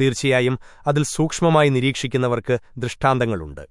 തീർച്ചയായും അതിൽ സൂക്ഷ്മമായി നിരീക്ഷിക്കുന്നവർക്ക് ദൃഷ്ടാന്തങ്ങളുണ്ട്